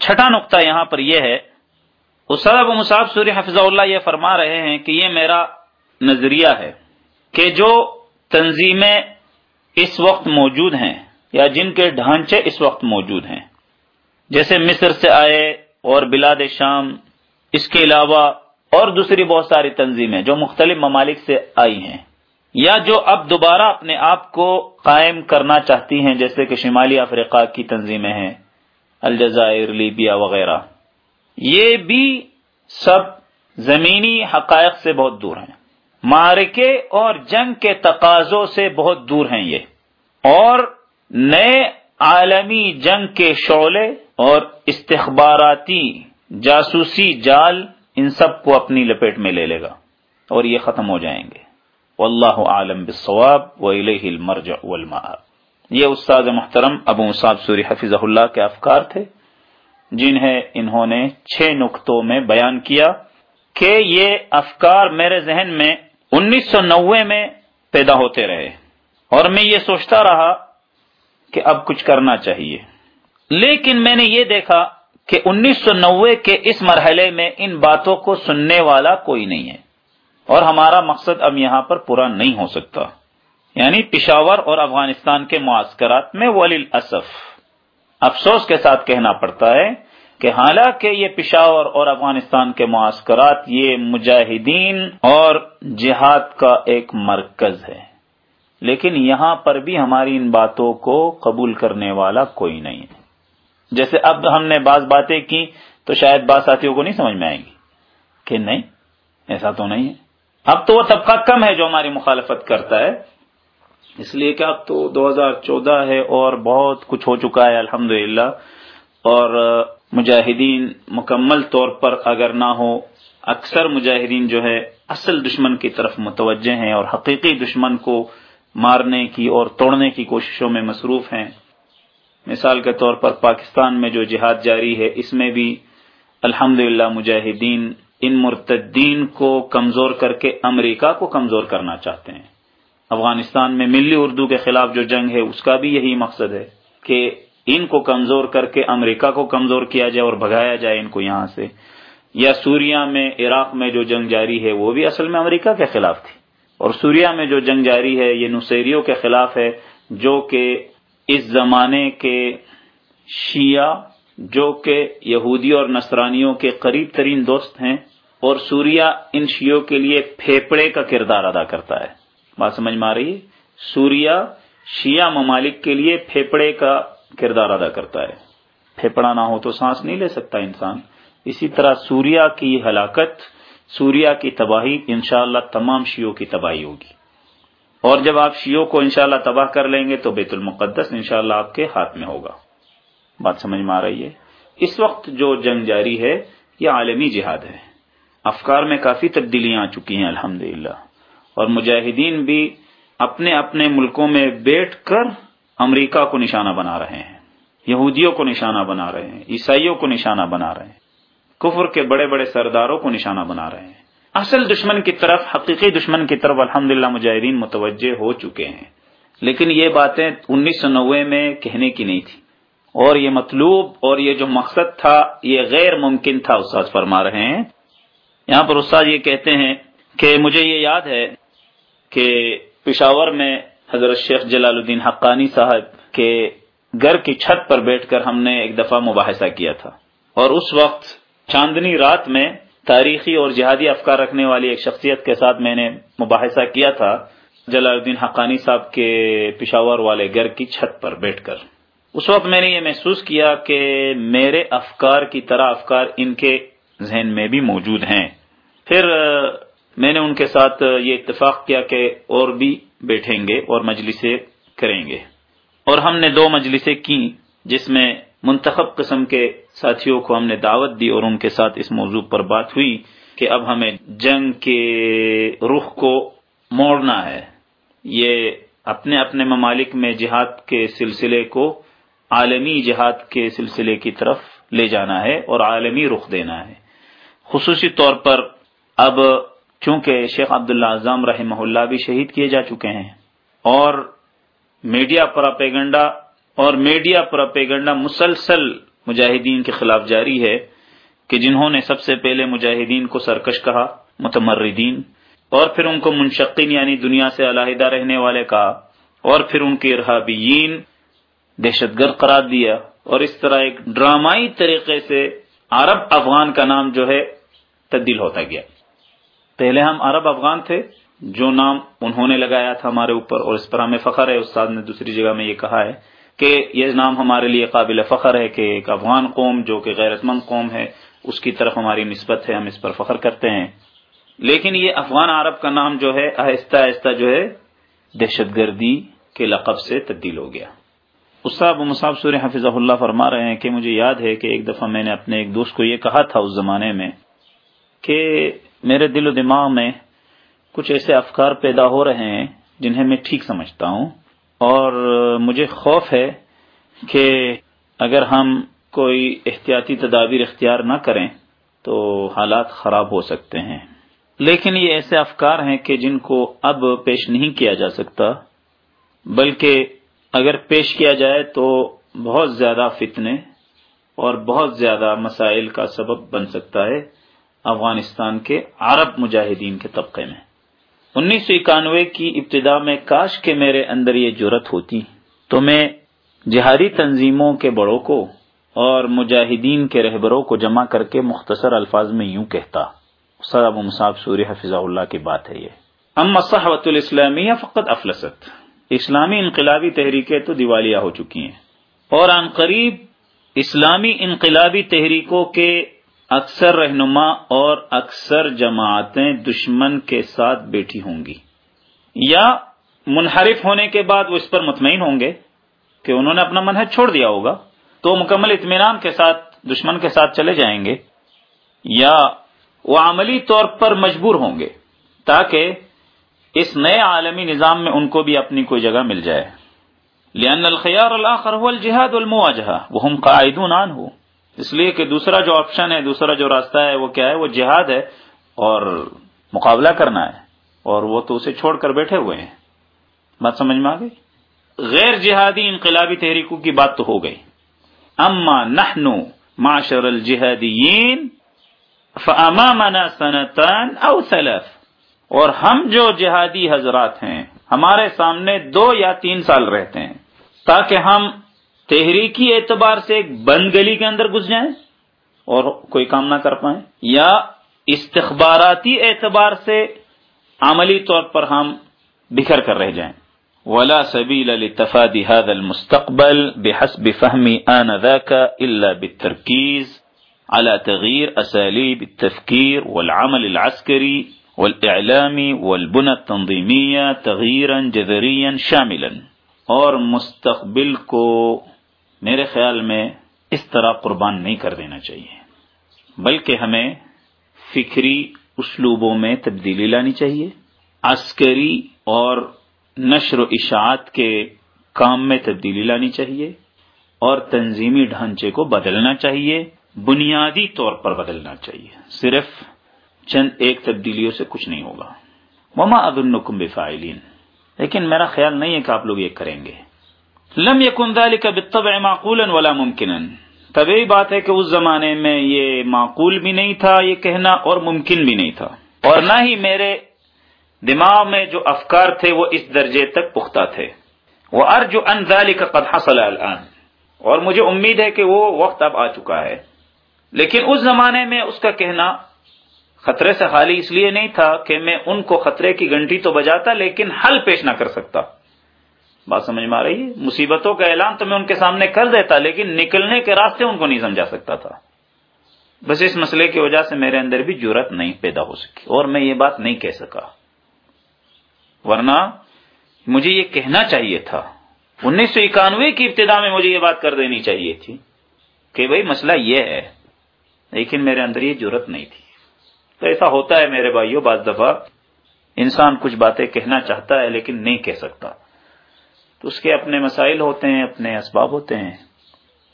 چھٹا نقطہ یہاں پر یہ ہے استاد ابو مصعب سوری حفظ اللہ یہ فرما رہے ہیں کہ یہ میرا نظریہ ہے کہ جو تنظیمیں اس وقت موجود ہیں یا جن کے ڈھانچے اس وقت موجود ہیں۔ جیسے مصر سے آئے اور بلاد شام، اس کے علاوہ اور دوسری بہت ساری تنظیمیں جو مختلف ممالک سے آئی ہیں۔ یا جو اب دوبارہ اپنے آپ کو قائم کرنا چاہتی ہیں، جیسے کہ شمالی افریقہ کی تنظیمیں ہیں۔ الجزائر، لیبیا وغیرہ۔ یہ بھی سب زمینی حقائق سے بہت دور ہیں۔ مارکے اور جنگ کے تقاضوں سے بہت دور ہیں یہ۔ اور نئے عالمی جنگ کے شعلے اور استخباراتی جاسوسی جال ان سب کو اپنی لپیٹ میں لے لے گا اور یہ ختم ہو جائیں گے۔ واللہ عالم بالصواب و المرجع والمآب۔ یہ استاد محترم ابو مصعب سوری حفظ اللہ کے افکار تھے، جنہیں انہوں نے چھ نقطوں میں بیان کیا کہ یہ افکار میرے ذہن میں انیس سو نوے میں پیدا ہوتے رہے۔ اور میں یہ سوچتا رہا کہ اب کچھ کرنا چاہیے۔ لیکن میں نے یہ دیکھا کہ انیس سو نوے کے اس مرحلے میں ان باتوں کو سننے والا کوئی نہیں ہے۔ اور ہمارا مقصد اب یہاں پر پورا نہیں ہو سکتا۔ یعنی پشاور اور افغانستان کے معسکرات میں ولی اصف افسوس کے ساتھ کہنا پڑتا ہے کہ حالانکہ یہ پشاور اور افغانستان کے معسکرات یہ مجاہدین اور جہاد کا ایک مرکز ہے۔ لیکن یہاں پر بھی ہماری ان باتوں کو قبول کرنے والا کوئی نہیں ہے۔ جیسے اب ہم نے بعض باتیں کی تو شاید بعض ساتھیوں کو نہیں سمجھ میں آئیں گی کہ نہیں، ایسا تو نہیں ہے۔ اب تو وہ طبقہ کم ہے جو ہماری مخالفت کرتا ہے۔ اس لیے کہ اب تو دو ہزار چودہ ہے اور بہت کچھ ہو چکا ہے الحمد اور مجاہدین مکمل طور پر اگر نہ ہو، اکثر مجاہدین جو ہے اصل دشمن کی طرف متوجہ ہیں اور حقیقی دشمن کو مارنے کی اور توڑنے کی کوششوں میں مصروف ہیں۔ مثال کے طور پر پاکستان میں جو جہاد جاری ہے، اس میں بھی الحمد مجاہدین ان مرتدین کو کمزور کر کے امریکہ کو کمزور کرنا چاہتے ہیں۔ افغانستان میں ملی اردو کے خلاف جو جنگ ہے، اس کا بھی یہی مقصد ہے کہ ان کو کمزور کر کے امریکہ کو کمزور کیا جائے اور بھگایا جائے ان کو یہاں سے۔ یا سوریا میں، عراق میں جو جنگ جاری ہے، وہ بھی اصل میں امریکہ کے خلاف تھی۔ اور سوریا میں جو جنگ جاری ہے، یہ نصیریوں کے خلاف ہے، جو کہ اس زمانے کے شیعہ، جو کہ یہودی اور نصرانیوں کے قریب ترین دوست ہیں، اور سوریا ان شیعوں کے لیے پھیپڑے کا کردار ادا کرتا ہے۔ بات سمجھ میں آ رہی ہے؟ سوریا شیعہ ممالک کے لیے پھیپڑے کا کردار ادا کرتا ہے۔ پھیپڑا نہ ہو تو سانس نہیں لے سکتا انسان۔ اسی طرح سوریا کی ہلاکت، سوریا کی تباہی انشاءاللہ تمام شیعوں کی تباہی ہوگی۔ اور جب آپ شیعوں کو انشاءاللہ تباہ کر لیں گے تو بیت المقدس انشاءاللہ آپ کے ہاتھ میں ہوگا۔ بات سمجھ میں آ رہی ہے؟ اس وقت جو جنگ جاری ہے، یہ عالمی جہاد ہے۔ افکار میں کافی تبدیلیاں آ چکی ہیں الحمد اور مجاہدین بھی اپنے اپنے ملکوں میں بیٹھ کر امریکہ کو نشانہ بنا رہے ہیں، یہودیوں کو نشانہ بنا رہے ہیں، عیسائیوں کو نشانہ بنا رہے ہیں، کفر کے بڑے بڑے سرداروں کو نشانہ بنا رہے ہیں۔ اصل دشمن کی طرف، حقیقی دشمن کی طرف الحمد للہ مجاہدین متوجہ ہو چکے ہیں۔ لیکن یہ باتیں انیس سو نوے میں کہنے کی نہیں تھی۔ اور یہ مطلوب اور یہ جو مقصد تھا، یہ غیر ممکن تھا، استاد فرما رہے ہیں۔ یہاں پر استاد یہ کہتے ہیں کہ مجھے یہ یاد ہے کہ پشاور میں حضرت شیخ جلال الدین حقانی صاحب کے گھر کی چھت پر بیٹھ کر ہم نے ایک دفعہ مباحثہ کیا تھا۔ اور اس وقت چاندنی رات میں تاریخی اور جہادی افکار رکھنے والی ایک شخصیت کے ساتھ میں نے مباحثہ کیا تھا، جلال الدین حقانی صاحب کے پشاور والے گھر کی چھت پر بیٹھ کر۔ اس وقت میں نے یہ محسوس کیا کہ میرے افکار کی طرح افکار ان کے ذہن میں بھی موجود ہیں۔ پھر میں نے ان کے ساتھ یہ اتفاق کیا کہ اور بھی بیٹھیں گے اور مجلسیں کریں گے۔ اور ہم نے دو مجلسیں کی جس میں منتخب قسم کے ساتھیوں کو ہم نے دعوت دی اور ان کے ساتھ اس موضوع پر بات ہوئی کہ اب ہمیں جنگ کے رخ کو موڑنا ہے۔ یہ اپنے اپنے ممالک میں جہاد کے سلسلے کو عالمی جہاد کے سلسلے کی طرف لے جانا ہے اور عالمی رخ دینا ہے۔ خصوصی طور پر اب چونکہ شیخ عبداللہ اعظم رحمہ اللہ بھی شہید کیے جا چکے ہیں۔ اور میڈیا پراپیگنڈا اور میڈیا پراپیگنڈا مسلسل مجاہدین کے خلاف جاری ہے کہ جنہوں نے سب سے پہلے مجاہدین کو سرکش کہا، متمردین، اور پھر ان کو منشقین یعنی دنیا سے علیحدہ رہنے والے کہا، اور پھر ان کے ارہابیین دہشت گرد قرار دیا۔ اور اس طرح ایک ڈرامائی طریقے سے عرب افغان کا نام جو ہے تبدیل ہوتا گیا۔ پہلے ہم عرب افغان تھے، جو نام انہوں نے لگایا تھا ہمارے اوپر، اور اس پر ہمیں فخر ہے، استاد نے دوسری جگہ میں یہ کہا ہے کہ یہ نام ہمارے لیے قابل فخر ہے کہ ایک افغان قوم جو کہ غیرت مند قوم ہے، اس کی طرف ہماری نسبت ہے، ہم اس پر فخر کرتے ہیں۔ لیکن یہ افغان عرب کا نام جو ہے، آہستہ آہستہ جو ہے، دہشت گردی کے لقب سے تبدیل ہو گیا۔ استاد مصعب سور حفظ اللہ فرما رہے ہیں کہ مجھے یاد ہے کہ ایک دفعہ میں نے اپنے ایک دوست کو یہ کہا تھا اس زمانے میں کہ میرے دل و دماغ میں کچھ ایسے افکار پیدا ہو رہے ہیں جنہیں میں ٹھیک سمجھتا ہوں۔ اور مجھے خوف ہے کہ اگر ہم کوئی احتیاطی تدابیر اختیار نہ کریں تو حالات خراب ہو سکتے ہیں۔ لیکن یہ ایسے افکار ہیں کہ جن کو اب پیش نہیں کیا جا سکتا، بلکہ اگر پیش کیا جائے تو بہت زیادہ فتنے اور بہت زیادہ مسائل کا سبب بن سکتا ہے۔ افغانستان کے عرب مجاہدین کے طبقے میں۔ انیس سو اکانوے کی ابتدا میں کاش کے میرے اندر یہ جرت ہوتی، تو میں جہادی تنظیموں کے بڑوں کو اور مجاہدین کے رہبروں کو جمع کر کے مختصر الفاظ میں یوں کہتا۔ سر ابو مصعب سوری حفظ اللہ کی بات ہے یہ۔ اما صحوت الاسلامیہ فقط افلست۔ اسلامی انقلابی تحریکیں تو دیوالیہ ہو چکی ہیں۔ اور عن قریب اسلامی انقلابی تحریکوں کے اکثر رہنما اور اکثر جماعتیں دشمن کے ساتھ بیٹھی ہوں گی۔ یا منحرف ہونے کے بعد وہ اس پر مطمئن ہوں گے کہ انہوں نے اپنا منحج چھوڑ دیا ہوگا، تو مکمل اطمینان کے ساتھ، دشمن کے ساتھ چلے جائیں گے۔ یا وہ عملی طور پر مجبور ہوں گے تاکہ اس نئے عالمی نظام میں ان کو بھی اپنی کوئی جگہ مل جائے۔ لأن الخيار الآخر هو الجهاد والمواجهة وهم قاعدون عنه۔ اس لیے کہ دوسرا جو آپشن ہے، دوسرا جو راستہ ہے، وہ کیا ہے؟ وہ جہاد ہے اور مقابلہ کرنا ہے اور وہ تو اسے چھوڑ کر بیٹھے ہوئے ہیں۔ بات سمجھ میں آ گئی؟ غیر جہادی انقلابی تحریکوں کی بات تو ہو گئی۔ اما نحن معاشر الجہادیین فامامنا سنتان او ثلاث اور ہم جو جہادی حضرات ہیں، ہمارے سامنے دو یا تین سال رہتے ہیں تاکہ ہم تحریکی اعتبار سے ایک بند گلی کے اندر گھس جائیں اور کوئی کام نہ کر پائیں یا استخباراتی اعتبار سے عملی طور پر ہم بکھر کر رہ جائیں۔ ولا سبيل لتفادي هذا المستقبل بحسب فهمي آنذاك إلا بالتركيز على تغيير أساليب التفكير والعمل العسكري والإعلامي والبنى التنظيمية تغييرا جذريا شاملا۔ اور مستقبل کو میرے خیال میں اس طرح قربان نہیں کر دینا چاہیے۔ بلکہ ہمیں فکری اسلوبوں میں تبدیلی لانی چاہیے۔ عسکری اور نشر و اشاعت کے کام میں تبدیلی لانی چاہیے اور تنظیمی ڈھانچے کو بدلنا چاہیے۔ بنیادی طور پر بدلنا چاہیے۔ صرف چند ایک تبدیلیوں سے کچھ نہیں ہوگا۔ مما ادنکم بفائلین لیکن میرا خیال نہیں ہے کہ آپ لوگ یہ کریں گے۔ لم یکن ذلك بالطبع معقولا ولا ممکنا۔ طبعی بات ہے کہ اس زمانے میں یہ معقول بھی نہیں تھا، یہ کہنا اور ممکن بھی نہیں تھا۔ اور نہ ہی میرے دماغ میں جو افکار تھے وہ اس درجے تک پختہ تھے۔ وہ ارج ان ذلك قد حصل الان۔ اور مجھے امید ہے کہ وہ وقت اب آ چکا ہے۔ لیکن اس زمانے میں اس کا کہنا خطرے سے خالی اس لیے نہیں تھا کہ میں ان کو خطرے کی گھنٹی تو بجاتا لیکن حل پیش نہ کر سکتا۔ بات سمجھ میں آ رہی ہے؟ مصیبتوں کا اعلان تو میں ان کے سامنے کر دیتا، لیکن نکلنے کے راستے ان کو نہیں سمجھا سکتا تھا۔ بس اس مسئلے کی وجہ سے میرے اندر بھی جرت نہیں پیدا ہو سکی، اور میں یہ بات نہیں کہہ سکا۔ ورنہ مجھے یہ کہنا چاہیے تھا۔ انیس سو اکانوے کی ابتدا میں مجھے یہ بات کر دینی چاہیے تھی کہ بھائی مسئلہ یہ ہے، لیکن میرے اندر یہ جرت نہیں تھی۔ تو ایسا ہوتا ہے میرے بھائیوں بعض دفعہ انسان کچھ باتیں کہنا چاہتا ہے لیکن نہیں کہہ سکتا۔ تو اس کے اپنے مسائل ہوتے ہیں، اپنے اسباب ہوتے ہیں۔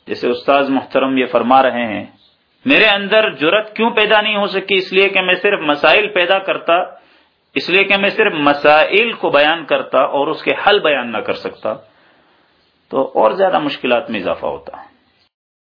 جیسے استاذ محترم یہ فرما رہے ہیں، میرے اندر جرت کیوں پیدا نہیں ہو سکی؟ اس لیے کہ میں صرف مسائل پیدا کرتا، اس لیے کہ میں صرف مسائل کو بیان کرتا اور اس کے حل بیان نہ کر سکتا۔ تو اور زیادہ مشکلات میں اضافہ ہوتا۔